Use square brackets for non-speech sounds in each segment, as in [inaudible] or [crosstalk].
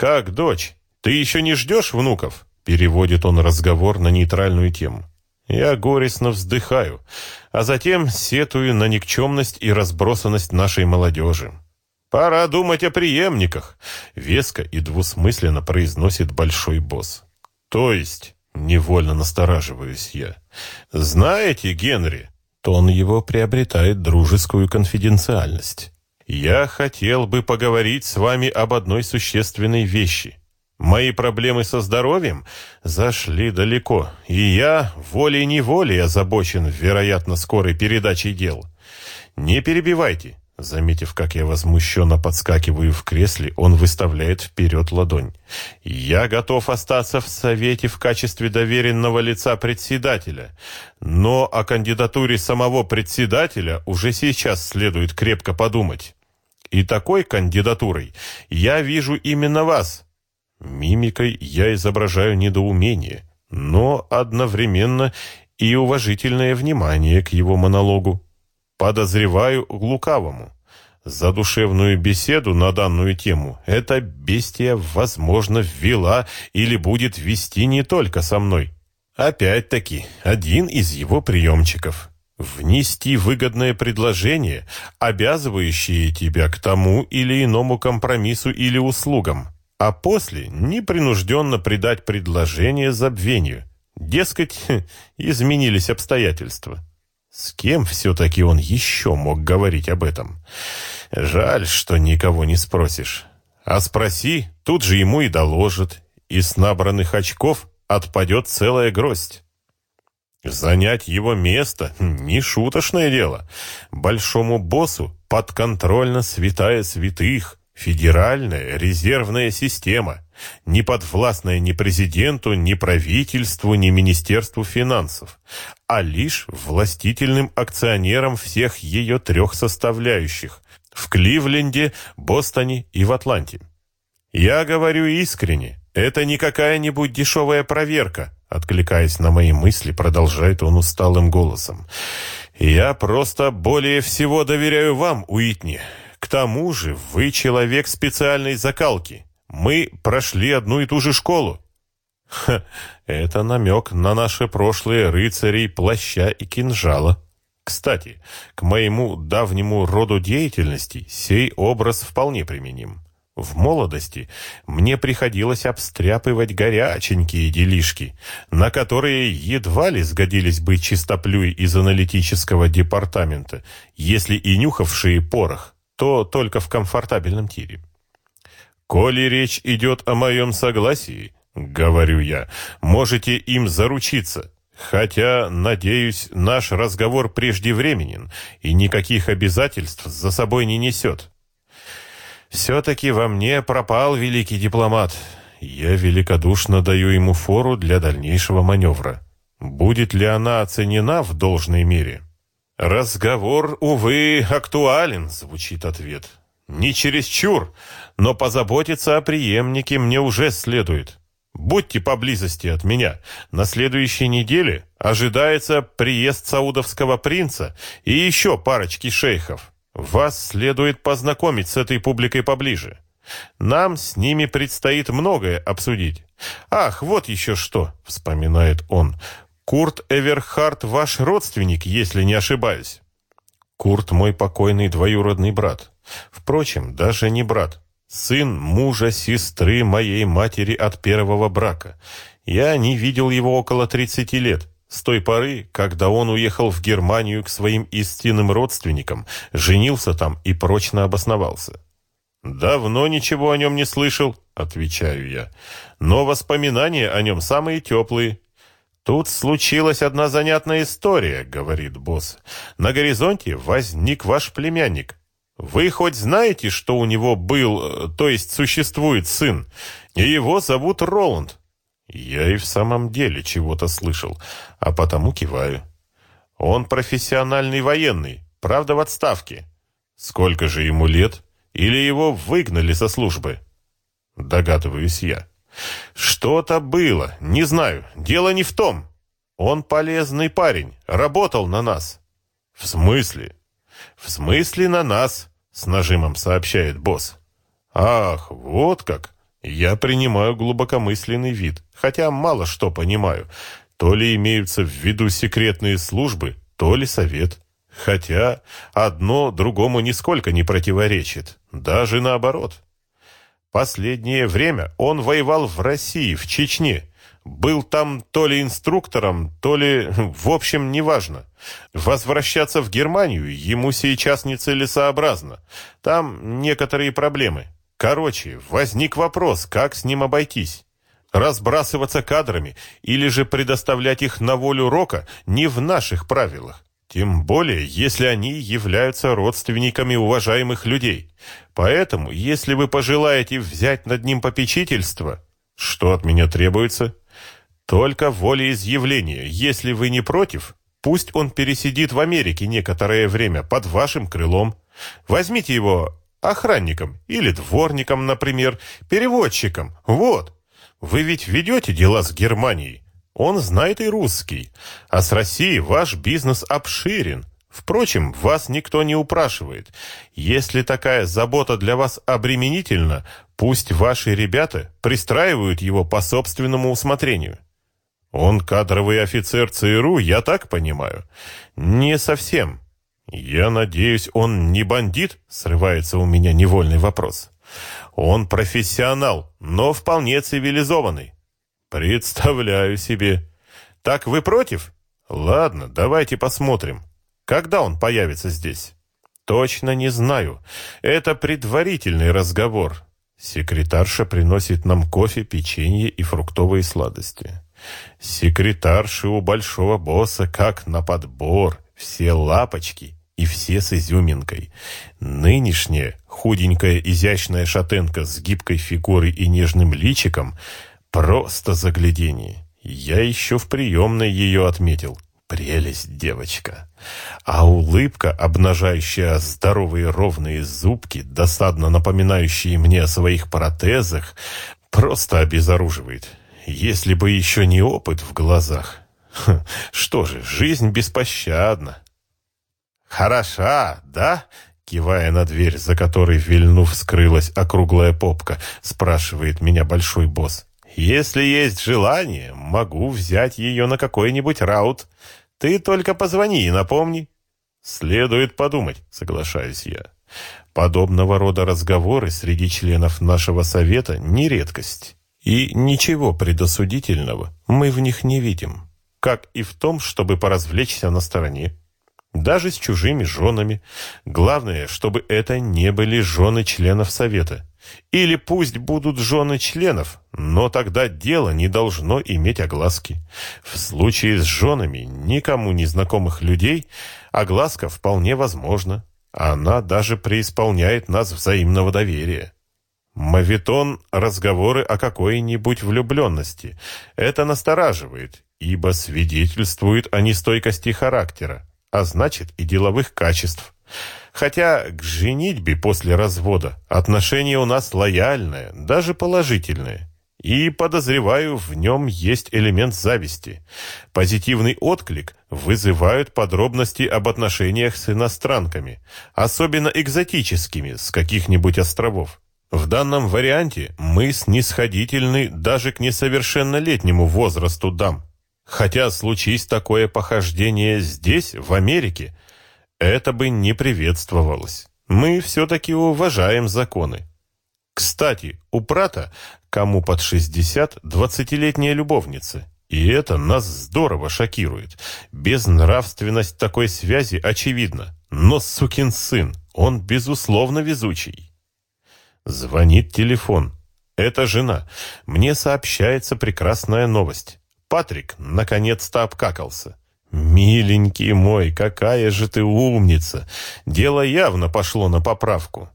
«Как, дочь, ты еще не ждешь внуков?» Переводит он разговор на нейтральную тему. Я горестно вздыхаю, а затем сетую на никчемность и разбросанность нашей молодежи. «Пора думать о преемниках», — веско и двусмысленно произносит большой босс. «То есть...» — невольно настораживаюсь я. «Знаете, Генри...» Тон его приобретает дружескую конфиденциальность. «Я хотел бы поговорить с вами об одной существенной вещи. Мои проблемы со здоровьем зашли далеко, и я волей-неволей озабочен, вероятно, скорой передачей дел. Не перебивайте. Заметив, как я возмущенно подскакиваю в кресле, он выставляет вперед ладонь. «Я готов остаться в Совете в качестве доверенного лица председателя, но о кандидатуре самого председателя уже сейчас следует крепко подумать. И такой кандидатурой я вижу именно вас, Мимикой я изображаю недоумение, но одновременно и уважительное внимание к его монологу. Подозреваю лукавому. За душевную беседу на данную тему эта бестия, возможно, ввела или будет вести не только со мной. Опять-таки, один из его приемчиков. Внести выгодное предложение, обязывающее тебя к тому или иному компромиссу или услугам а после непринужденно придать предложение забвению. Дескать, [laughs] изменились обстоятельства. С кем все-таки он еще мог говорить об этом? Жаль, что никого не спросишь. А спроси, тут же ему и доложат. И с набранных очков отпадет целая гроздь. Занять его место — не шуточное дело. Большому боссу подконтрольно святая святых, Федеральная резервная система, не подвластная ни президенту, ни правительству, ни Министерству финансов, а лишь властительным акционерам всех ее трех составляющих в Кливленде, Бостоне и в Атланте. Я говорю искренне, это не какая-нибудь дешевая проверка, откликаясь на мои мысли, продолжает он усталым голосом. Я просто более всего доверяю вам, Уитни. К тому же вы человек специальной закалки. Мы прошли одну и ту же школу. Ха, это намек на наши прошлые рыцарей плаща и кинжала. Кстати, к моему давнему роду деятельности сей образ вполне применим. В молодости мне приходилось обстряпывать горяченькие делишки, на которые едва ли сгодились бы чистоплюй из аналитического департамента, если и нюхавшие порох то только в комфортабельном тире. «Коли речь идет о моем согласии, — говорю я, — можете им заручиться, хотя, надеюсь, наш разговор преждевременен и никаких обязательств за собой не несет. Все-таки во мне пропал великий дипломат. Я великодушно даю ему фору для дальнейшего маневра. Будет ли она оценена в должной мере?» «Разговор, увы, актуален», — звучит ответ. «Не чересчур, но позаботиться о преемнике мне уже следует. Будьте поблизости от меня. На следующей неделе ожидается приезд саудовского принца и еще парочки шейхов. Вас следует познакомить с этой публикой поближе. Нам с ними предстоит многое обсудить. Ах, вот еще что, вспоминает он. Курт Эверхард ваш родственник, если не ошибаюсь. Курт мой покойный двоюродный брат. Впрочем, даже не брат. Сын мужа сестры моей матери от первого брака. Я не видел его около 30 лет. С той поры, когда он уехал в Германию к своим истинным родственникам, женился там и прочно обосновался. «Давно ничего о нем не слышал», — отвечаю я. «Но воспоминания о нем самые теплые. «Тут случилась одна занятная история», — говорит босс. «На горизонте возник ваш племянник. Вы хоть знаете, что у него был, э, то есть существует сын, и его зовут Роланд?» Я и в самом деле чего-то слышал, а потому киваю. «Он профессиональный военный, правда в отставке. Сколько же ему лет? Или его выгнали со службы?» Догадываюсь я. Что-то было, не знаю, дело не в том. Он полезный парень, работал на нас. В смысле? В смысле на нас, с нажимом сообщает босс. Ах, вот как. Я принимаю глубокомысленный вид, хотя мало что понимаю. То ли имеются в виду секретные службы, то ли совет. Хотя одно другому нисколько не противоречит, даже наоборот. Последнее время он воевал в России, в Чечне. Был там то ли инструктором, то ли... В общем, неважно. Возвращаться в Германию ему сейчас нецелесообразно. Там некоторые проблемы. Короче, возник вопрос, как с ним обойтись. Разбрасываться кадрами или же предоставлять их на волю Рока не в наших правилах. Тем более, если они являются родственниками уважаемых людей. Поэтому, если вы пожелаете взять над ним попечительство, что от меня требуется? Только волеизъявление. Если вы не против, пусть он пересидит в Америке некоторое время под вашим крылом. Возьмите его охранником или дворником, например, переводчиком. Вот. Вы ведь ведете дела с Германией. Он знает и русский. А с Россией ваш бизнес обширен. Впрочем, вас никто не упрашивает. Если такая забота для вас обременительна, пусть ваши ребята пристраивают его по собственному усмотрению. Он кадровый офицер ЦРУ, я так понимаю? Не совсем. Я надеюсь, он не бандит? Срывается у меня невольный вопрос. Он профессионал, но вполне цивилизованный. Представляю себе. Так вы против? Ладно, давайте посмотрим. Когда он появится здесь? Точно не знаю. Это предварительный разговор. Секретарша приносит нам кофе, печенье и фруктовые сладости. Секретарши у большого босса как на подбор, все лапочки и все с изюминкой. Нынешняя худенькая изящная шатенка с гибкой фигурой и нежным личиком просто заглядение. Я еще в приемной ее отметил. Прелесть, девочка. А улыбка, обнажающая здоровые ровные зубки, досадно напоминающие мне о своих протезах, просто обезоруживает. Если бы еще не опыт в глазах. Что же, жизнь беспощадна. «Хороша, да?» Кивая на дверь, за которой, вильнув, скрылась округлая попка, спрашивает меня большой босс. «Если есть желание, могу взять ее на какой-нибудь раут. Ты только позвони и напомни». «Следует подумать», — соглашаюсь я. Подобного рода разговоры среди членов нашего совета не редкость. И ничего предосудительного мы в них не видим. Как и в том, чтобы поразвлечься на стороне. Даже с чужими женами. Главное, чтобы это не были жены членов Совета. Или пусть будут жены членов, но тогда дело не должно иметь огласки. В случае с женами никому незнакомых людей огласка вполне возможна. Она даже преисполняет нас взаимного доверия. Мавитон – разговоры о какой-нибудь влюбленности. Это настораживает, ибо свидетельствует о нестойкости характера а значит и деловых качеств. Хотя к женитьбе после развода отношение у нас лояльное, даже положительное. И, подозреваю, в нем есть элемент зависти. Позитивный отклик вызывают подробности об отношениях с иностранками, особенно экзотическими, с каких-нибудь островов. В данном варианте мы снисходительны даже к несовершеннолетнему возрасту дам. Хотя случись такое похождение здесь, в Америке, это бы не приветствовалось. Мы все-таки уважаем законы. Кстати, у Прата, кому под 60, двадцатилетняя любовница. И это нас здорово шокирует. Безнравственность такой связи очевидна. Но сукин сын, он безусловно везучий. Звонит телефон. Это жена. Мне сообщается прекрасная новость. Патрик наконец-то обкакался. «Миленький мой, какая же ты умница! Дело явно пошло на поправку».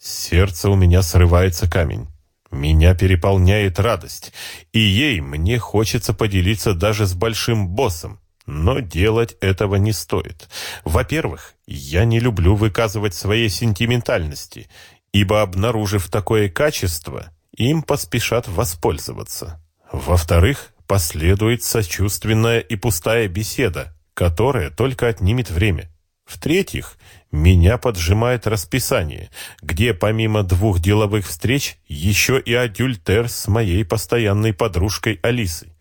Сердце у меня срывается камень. Меня переполняет радость, и ей мне хочется поделиться даже с большим боссом. Но делать этого не стоит. Во-первых, я не люблю выказывать своей сентиментальности, ибо, обнаружив такое качество, им поспешат воспользоваться. Во-вторых, последует сочувственная и пустая беседа, которая только отнимет время. В-третьих, меня поджимает расписание, где помимо двух деловых встреч еще и адюльтер с моей постоянной подружкой Алисой.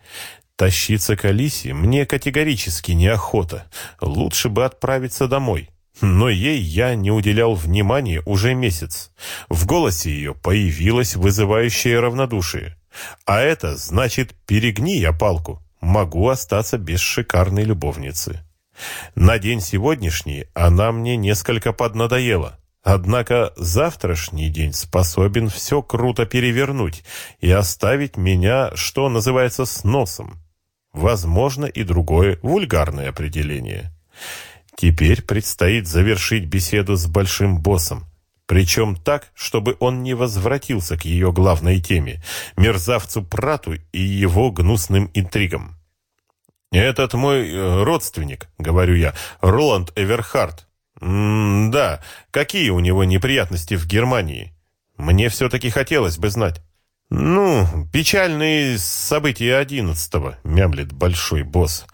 Тащиться к Алисе мне категорически неохота. Лучше бы отправиться домой. Но ей я не уделял внимания уже месяц. В голосе ее появилось вызывающее равнодушие. А это значит, перегни я палку. Могу остаться без шикарной любовницы. На день сегодняшний она мне несколько поднадоела. Однако завтрашний день способен все круто перевернуть и оставить меня, что называется, с носом. Возможно и другое вульгарное определение. Теперь предстоит завершить беседу с большим боссом. Причем так, чтобы он не возвратился к ее главной теме, мерзавцу Прату и его гнусным интригам. «Этот мой э, родственник», — говорю я, — Роланд Эверхард. «М-да, какие у него неприятности в Германии? Мне все-таки хотелось бы знать». «Ну, печальные события одиннадцатого», — мямлет большой босс.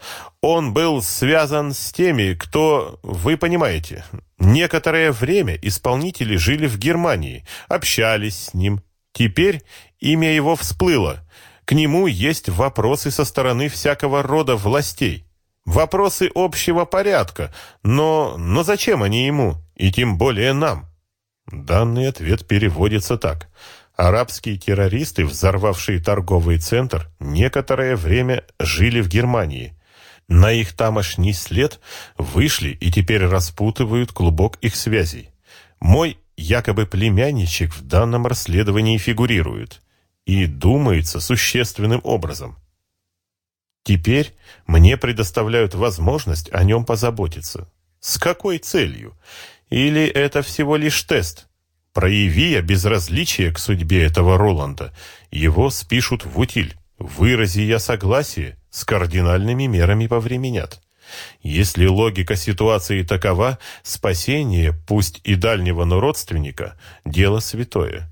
«Он был связан с теми, кто... Вы понимаете, некоторое время исполнители жили в Германии, общались с ним. Теперь имя его всплыло. К нему есть вопросы со стороны всякого рода властей. Вопросы общего порядка. Но... Но зачем они ему? И тем более нам?» Данный ответ переводится так — Арабские террористы, взорвавшие торговый центр, некоторое время жили в Германии. На их тамошний след вышли и теперь распутывают клубок их связей. Мой якобы племянничек в данном расследовании фигурирует. И думается существенным образом. Теперь мне предоставляют возможность о нем позаботиться. С какой целью? Или это всего лишь тест – Прояви безразличие к судьбе этого Роланда, его спишут в утиль. Вырази я согласие, с кардинальными мерами повременят. Если логика ситуации такова, спасение, пусть и дальнего, но родственника, дело святое.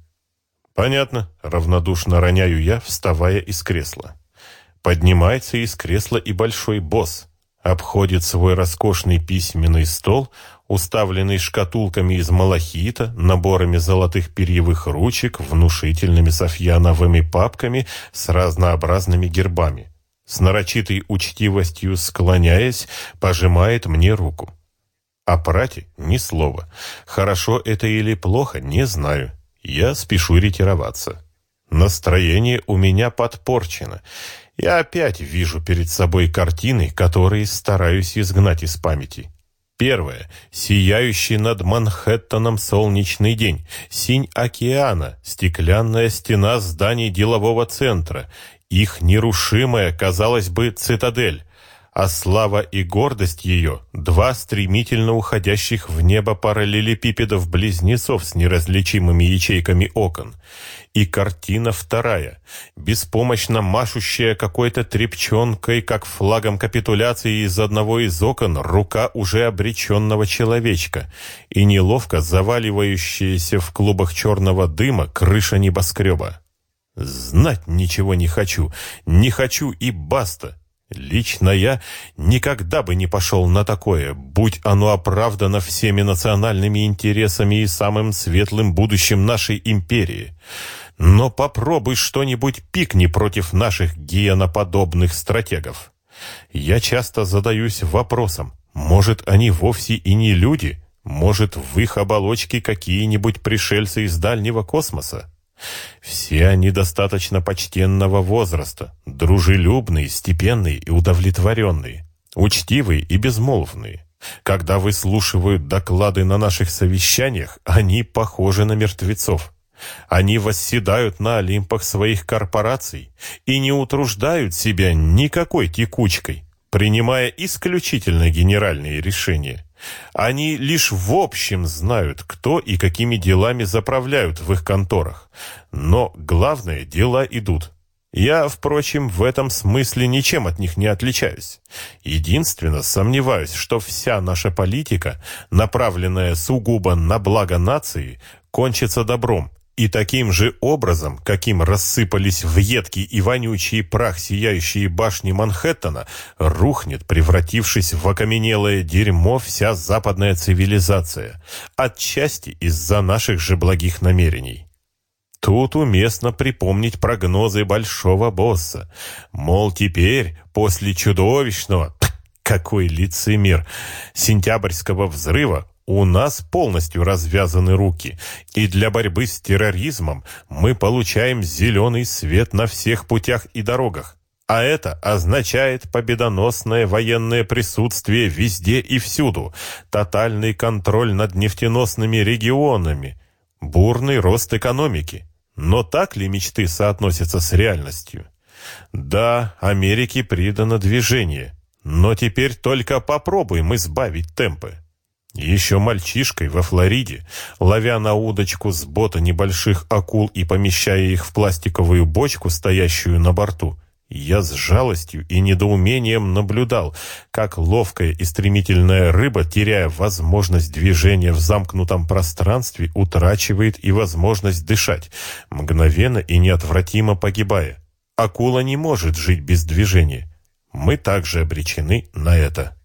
Понятно, равнодушно роняю я, вставая из кресла. Поднимается из кресла и большой босс, обходит свой роскошный письменный стол, уставленный шкатулками из малахита, наборами золотых перьевых ручек, внушительными софьяновыми папками с разнообразными гербами. С нарочитой учтивостью склоняясь, пожимает мне руку. О прате ни слова. Хорошо это или плохо, не знаю. Я спешу ретироваться. Настроение у меня подпорчено. Я опять вижу перед собой картины, которые стараюсь изгнать из памяти. Первое. Сияющий над Манхэттеном солнечный день. Синь океана. Стеклянная стена зданий делового центра. Их нерушимая, казалось бы, цитадель а слава и гордость ее — два стремительно уходящих в небо параллелепипедов-близнецов с неразличимыми ячейками окон. И картина вторая, беспомощно машущая какой-то трепчонкой, как флагом капитуляции из одного из окон, рука уже обреченного человечка, и неловко заваливающаяся в клубах черного дыма крыша небоскреба. Знать ничего не хочу, не хочу и баста. Лично я никогда бы не пошел на такое, будь оно оправдано всеми национальными интересами и самым светлым будущим нашей империи. Но попробуй что-нибудь пикни против наших гиеноподобных стратегов. Я часто задаюсь вопросом, может, они вовсе и не люди, может, в их оболочке какие-нибудь пришельцы из дальнего космоса? Все они достаточно почтенного возраста, дружелюбные, степенные и удовлетворенные, учтивые и безмолвные. Когда выслушивают доклады на наших совещаниях, они похожи на мертвецов. Они восседают на олимпах своих корпораций и не утруждают себя никакой текучкой, принимая исключительно генеральные решения. Они лишь в общем знают, кто и какими делами заправляют в их конторах. Но главное, дела идут. Я, впрочем, в этом смысле ничем от них не отличаюсь. Единственно, сомневаюсь, что вся наша политика, направленная сугубо на благо нации, кончится добром, И таким же образом, каким рассыпались в и вонючий прах сияющие башни Манхэттена, рухнет, превратившись в окаменелое дерьмо, вся западная цивилизация, отчасти из-за наших же благих намерений. Тут уместно припомнить прогнозы большого босса. Мол, теперь, после чудовищного, какой лицемер, сентябрьского взрыва, у нас полностью развязаны руки, и для борьбы с терроризмом мы получаем зеленый свет на всех путях и дорогах. А это означает победоносное военное присутствие везде и всюду, тотальный контроль над нефтеносными регионами, бурный рост экономики. Но так ли мечты соотносятся с реальностью? Да, Америке придано движение, но теперь только попробуем избавить темпы. Еще мальчишкой во Флориде, ловя на удочку с бота небольших акул и помещая их в пластиковую бочку, стоящую на борту, я с жалостью и недоумением наблюдал, как ловкая и стремительная рыба, теряя возможность движения в замкнутом пространстве, утрачивает и возможность дышать, мгновенно и неотвратимо погибая. Акула не может жить без движения. Мы также обречены на это.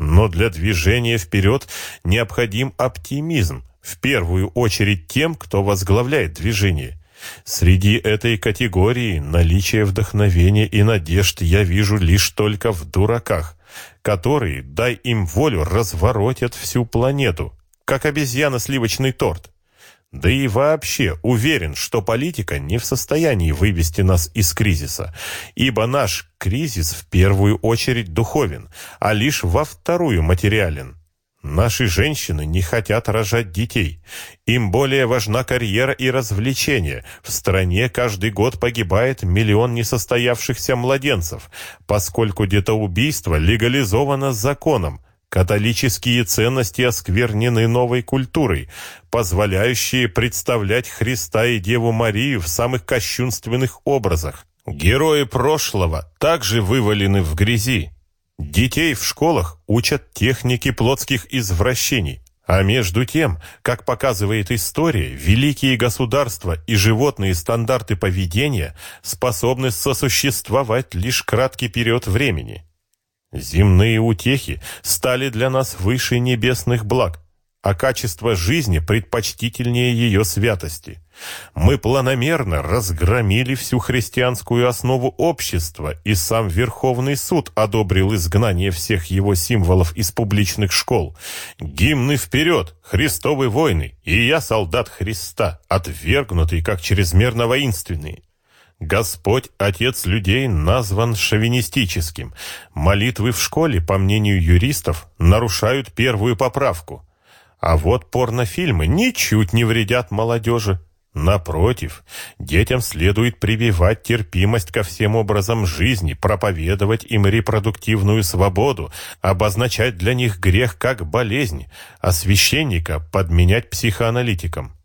Но для движения вперед необходим оптимизм, в первую очередь тем, кто возглавляет движение. Среди этой категории наличие вдохновения и надежд я вижу лишь только в дураках, которые, дай им волю, разворотят всю планету, как обезьяна-сливочный торт. Да и вообще уверен, что политика не в состоянии вывести нас из кризиса, ибо наш кризис в первую очередь духовен, а лишь во вторую материален. Наши женщины не хотят рожать детей. Им более важна карьера и развлечения. В стране каждый год погибает миллион несостоявшихся младенцев, поскольку детоубийство легализовано законом. Католические ценности осквернены новой культурой, позволяющей представлять Христа и Деву Марию в самых кощунственных образах. Герои прошлого также вывалены в грязи. Детей в школах учат технике плотских извращений. А между тем, как показывает история, великие государства и животные стандарты поведения способны сосуществовать лишь краткий период времени. Земные утехи стали для нас выше небесных благ, а качество жизни предпочтительнее ее святости. Мы планомерно разгромили всю христианскую основу общества, и сам Верховный суд одобрил изгнание всех его символов из публичных школ. Гимны вперед, Христовы войны, и я солдат Христа, отвергнутый как чрезмерно воинственный. Господь, Отец людей, назван шовинистическим. Молитвы в школе, по мнению юристов, нарушают первую поправку. А вот порнофильмы ничуть не вредят молодежи. Напротив, детям следует прививать терпимость ко всем образам жизни, проповедовать им репродуктивную свободу, обозначать для них грех как болезнь, а священника подменять психоаналитиком.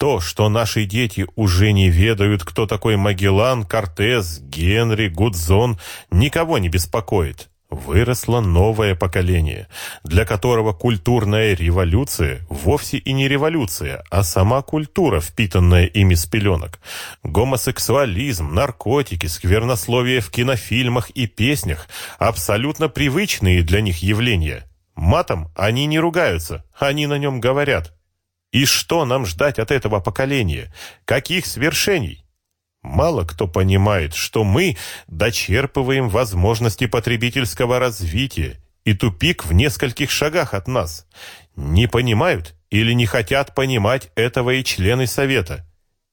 То, что наши дети уже не ведают, кто такой Магеллан, Кортес, Генри, Гудзон, никого не беспокоит. Выросло новое поколение, для которого культурная революция вовсе и не революция, а сама культура, впитанная ими с пеленок. Гомосексуализм, наркотики, сквернословие в кинофильмах и песнях – абсолютно привычные для них явления. Матом они не ругаются, они на нем говорят. И что нам ждать от этого поколения? Каких свершений? Мало кто понимает, что мы дочерпываем возможности потребительского развития, и тупик в нескольких шагах от нас. Не понимают или не хотят понимать этого и члены Совета.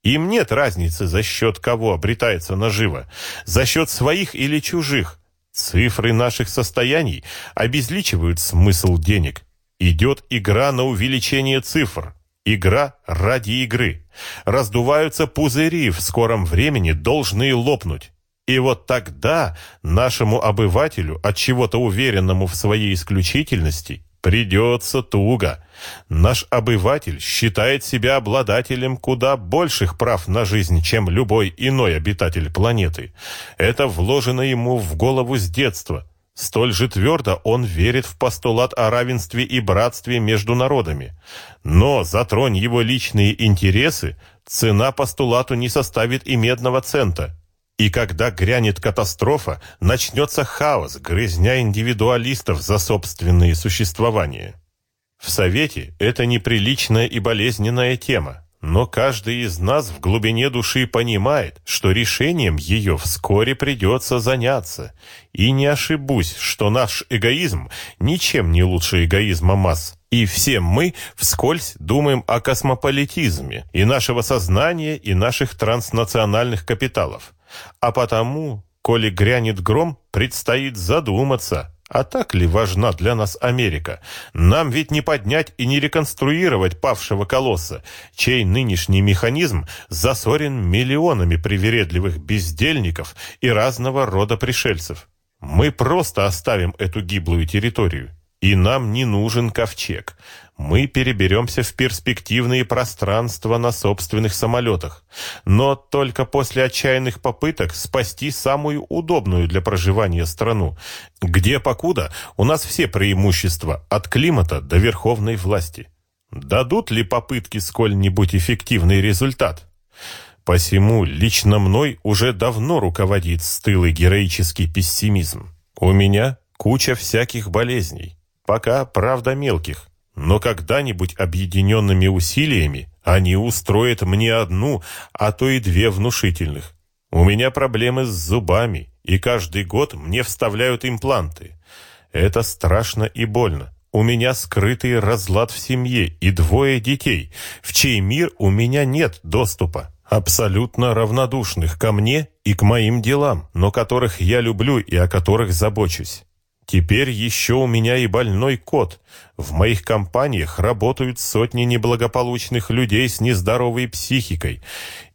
Им нет разницы, за счет кого обретается наживо, за счет своих или чужих. Цифры наших состояний обезличивают смысл денег. Идет игра на увеличение цифр. Игра ради игры. Раздуваются пузыри, в скором времени должны лопнуть. И вот тогда нашему обывателю, от чего-то уверенному в своей исключительности, придется туго. Наш обыватель считает себя обладателем куда больших прав на жизнь, чем любой иной обитатель планеты. Это вложено ему в голову с детства. Столь же твердо он верит в постулат о равенстве и братстве между народами. Но затронь его личные интересы, цена постулату не составит и медного цента. И когда грянет катастрофа, начнется хаос, грызня индивидуалистов за собственные существования. В Совете это неприличная и болезненная тема, но каждый из нас в глубине души понимает, что решением ее вскоре придется заняться. И не ошибусь, что наш эгоизм ничем не лучше эгоизма масс. И все мы вскользь думаем о космополитизме и нашего сознания, и наших транснациональных капиталов. А потому, коли грянет гром, предстоит задуматься, а так ли важна для нас Америка? Нам ведь не поднять и не реконструировать павшего колосса, чей нынешний механизм засорен миллионами привередливых бездельников и разного рода пришельцев. Мы просто оставим эту гиблую территорию. И нам не нужен ковчег. Мы переберемся в перспективные пространства на собственных самолетах. Но только после отчаянных попыток спасти самую удобную для проживания страну, где покуда у нас все преимущества от климата до верховной власти. Дадут ли попытки сколь-нибудь эффективный результат? Посему лично мной уже давно руководит стылый героический пессимизм. У меня куча всяких болезней. Пока, правда, мелких. Но когда-нибудь объединенными усилиями они устроят мне одну, а то и две внушительных. У меня проблемы с зубами, и каждый год мне вставляют импланты. Это страшно и больно. У меня скрытый разлад в семье и двое детей, в чей мир у меня нет доступа. Абсолютно равнодушных ко мне и к моим делам, но которых я люблю и о которых забочусь. Теперь еще у меня и больной кот. В моих компаниях работают сотни неблагополучных людей с нездоровой психикой,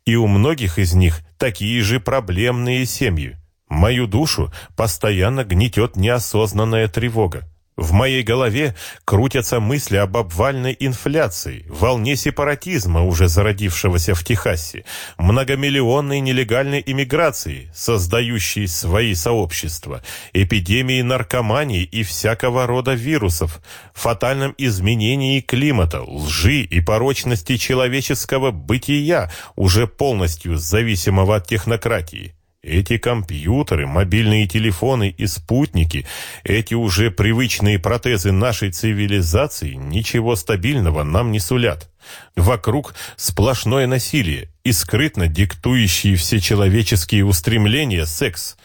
и у многих из них такие же проблемные семьи. Мою душу постоянно гнетет неосознанная тревога. В моей голове крутятся мысли об обвальной инфляции, волне сепаратизма, уже зародившегося в Техасе, многомиллионной нелегальной иммиграции, создающей свои сообщества, эпидемии наркомании и всякого рода вирусов, фатальном изменении климата, лжи и порочности человеческого бытия, уже полностью зависимого от технократии. Эти компьютеры, мобильные телефоны и спутники, эти уже привычные протезы нашей цивилизации ничего стабильного нам не сулят. Вокруг сплошное насилие и скрытно диктующие все человеческие устремления секс.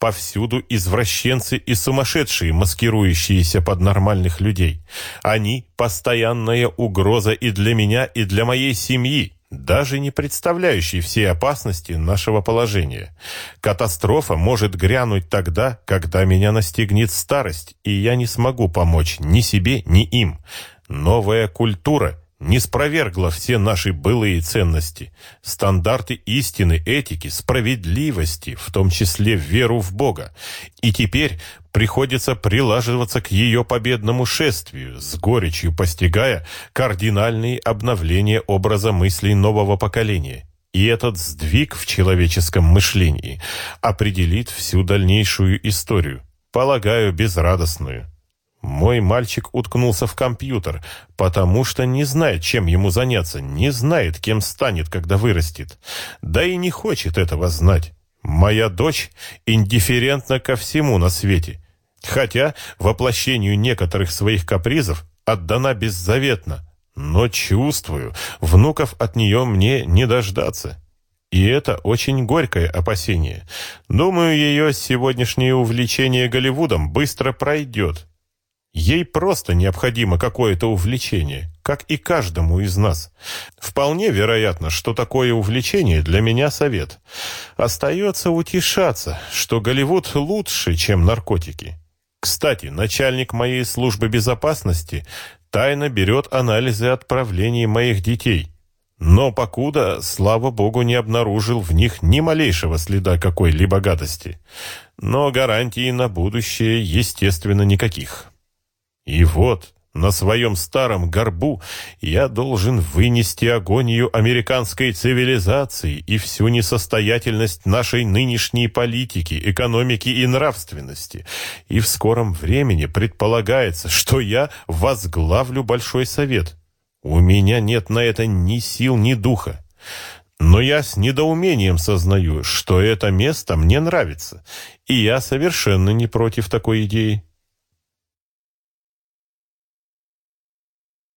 Повсюду извращенцы и сумасшедшие, маскирующиеся под нормальных людей. Они – постоянная угроза и для меня, и для моей семьи даже не представляющий всей опасности нашего положения. Катастрофа может грянуть тогда, когда меня настигнет старость, и я не смогу помочь ни себе, ни им. Новая культура не спровергла все наши былые ценности, стандарты истины, этики, справедливости, в том числе веру в Бога. И теперь приходится прилаживаться к ее победному шествию, с горечью постигая кардинальные обновления образа мыслей нового поколения. И этот сдвиг в человеческом мышлении определит всю дальнейшую историю, полагаю, безрадостную. Мой мальчик уткнулся в компьютер, потому что не знает, чем ему заняться, не знает, кем станет, когда вырастет. Да и не хочет этого знать. Моя дочь индифферентна ко всему на свете, хотя воплощению некоторых своих капризов отдана беззаветно. Но чувствую, внуков от нее мне не дождаться. И это очень горькое опасение. Думаю, ее сегодняшнее увлечение Голливудом быстро пройдет. Ей просто необходимо какое-то увлечение, как и каждому из нас. Вполне вероятно, что такое увлечение для меня совет. Остается утешаться, что Голливуд лучше, чем наркотики. Кстати, начальник моей службы безопасности тайно берет анализы отправлений моих детей. Но покуда, слава богу, не обнаружил в них ни малейшего следа какой-либо гадости. Но гарантий на будущее, естественно, никаких. И вот, на своем старом горбу я должен вынести агонию американской цивилизации и всю несостоятельность нашей нынешней политики, экономики и нравственности. И в скором времени предполагается, что я возглавлю Большой Совет. У меня нет на это ни сил, ни духа. Но я с недоумением сознаю, что это место мне нравится, и я совершенно не против такой идеи.